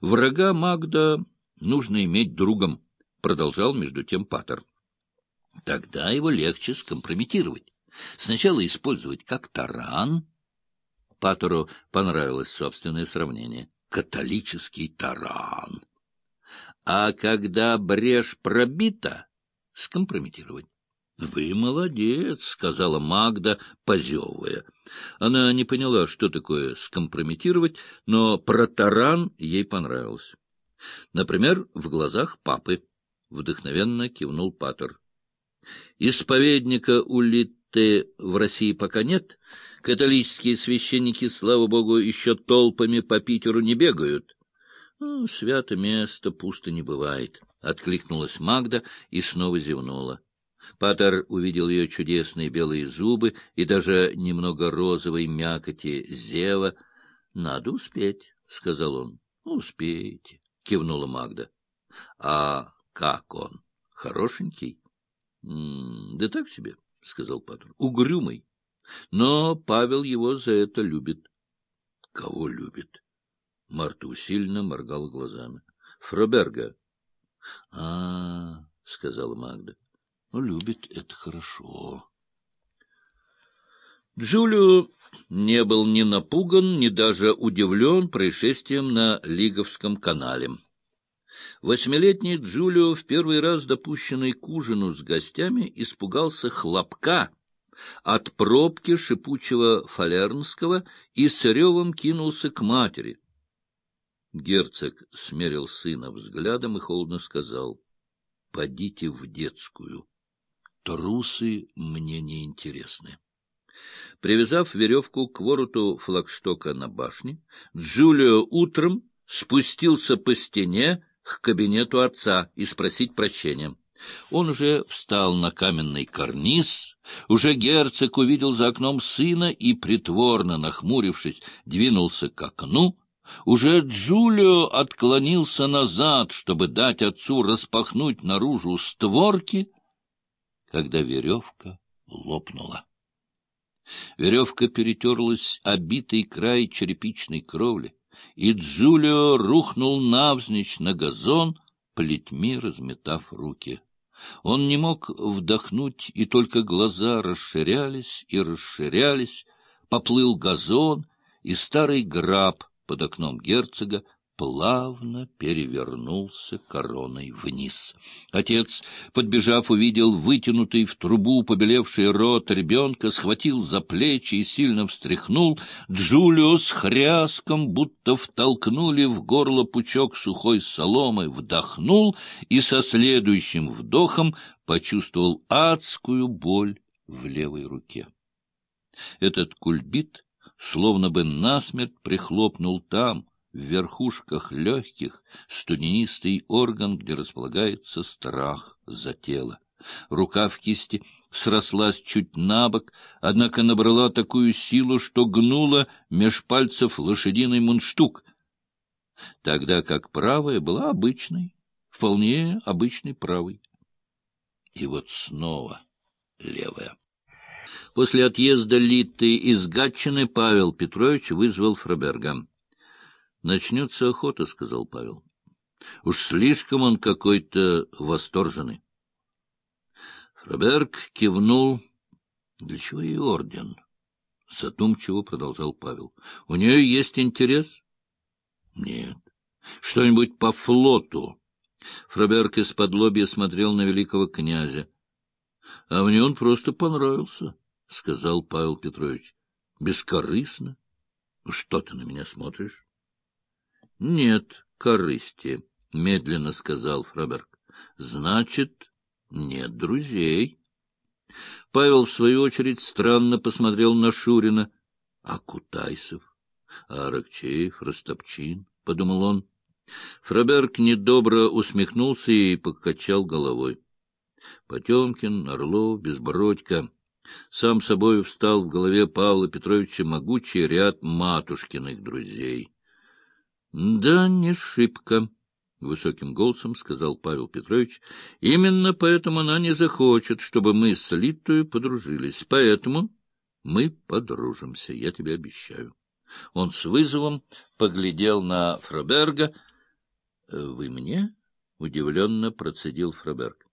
Врага Магда нужно иметь другом, — продолжал между тем Паттер. Тогда его легче скомпрометировать. Сначала использовать как таран. Паттеру понравилось собственное сравнение. Католический таран. А когда брешь пробита, скомпрометировать. — Вы молодец, — сказала Магда, позевывая. Она не поняла, что такое скомпрометировать, но про таран ей понравилось. Например, в глазах папы. Вдохновенно кивнул Паттер. Исповедника улиты в России пока нет. Католические священники, слава богу, еще толпами по Питеру не бегают. Ну, свято место пусто не бывает, — откликнулась Магда и снова зевнула. Патер увидел ее чудесные белые зубы и даже немного розовой мякоти зева. — Надо успеть, — сказал он. — Успеете, — кивнула Магда. — А как он? Хорошенький? — Да так себе, — сказал Патер. — Угрюмый. Но Павел его за это любит. — Кого любит? Марта усиленно моргала глазами. — Фроберга. — А, — сказала Магда. — любит это хорошо. Джулио не был ни напуган, ни даже удивлен происшествием на Лиговском канале. Восьмилетний Джулио, в первый раз допущенный к ужину с гостями, испугался хлопка от пробки шипучего фалернского и с ревом кинулся к матери. Герцог смерил сына взглядом и холодно сказал, — Подите в детскую. Трусы мне не интересны. Привязав веревку к вороту флагштока на башне, Джулио утром спустился по стене к кабинету отца и спросить прощения. Он уже встал на каменный карниз, уже герцог увидел за окном сына и, притворно нахмурившись, двинулся к окну, уже Джулио отклонился назад, чтобы дать отцу распахнуть наружу створки, когда веревка лопнула. Веревка перетерлась обитый край черепичной кровли, и Джулио рухнул навзничь на газон, плетьми разметав руки. Он не мог вдохнуть, и только глаза расширялись и расширялись, поплыл газон, и старый граб под окном герцога плавно перевернулся короной вниз. Отец, подбежав, увидел вытянутый в трубу побелевший рот ребенка, схватил за плечи и сильно встряхнул. Джулио с хряском, будто втолкнули в горло пучок сухой соломы, вдохнул и со следующим вдохом почувствовал адскую боль в левой руке. Этот кульбит словно бы насмерть прихлопнул там, в верхушках легких студенистый орган, где располагается страх за тело. Рука в кисти срослась чуть на бок, однако набрала такую силу, что гнула меж пальцев лошадиный мундштук, тогда как правая была обычной, вполне обычной правой. И вот снова левая. После отъезда Литы из Гатчины Павел Петрович вызвал Фроберга. — Начнется охота, — сказал Павел. — Уж слишком он какой-то восторженный. Фроберг кивнул. — Для чего ей орден? — задумчиво продолжал Павел. — У нее есть интерес? — Нет. — Что-нибудь по флоту? Фроберг из-под лобья смотрел на великого князя. — А мне он просто понравился, — сказал Павел Петрович. — Бескорыстно. — Что ты на меня смотришь? — Нет корысти, — медленно сказал Фраберг. — Значит, нет друзей. Павел, в свою очередь, странно посмотрел на Шурина. — А Кутайсов? А Аракчеев? Растопчин? — подумал он. Фраберг недобро усмехнулся и покачал головой. Потемкин, Орлов, Безбородько. Сам собой встал в голове Павла Петровича могучий ряд матушкиных друзей. — Да, не шибко, — высоким голосом сказал Павел Петрович. — Именно поэтому она не захочет, чтобы мы с Литою подружились. Поэтому мы подружимся, я тебе обещаю. Он с вызовом поглядел на Фроберга. — Вы мне? — удивленно процедил Фраберг.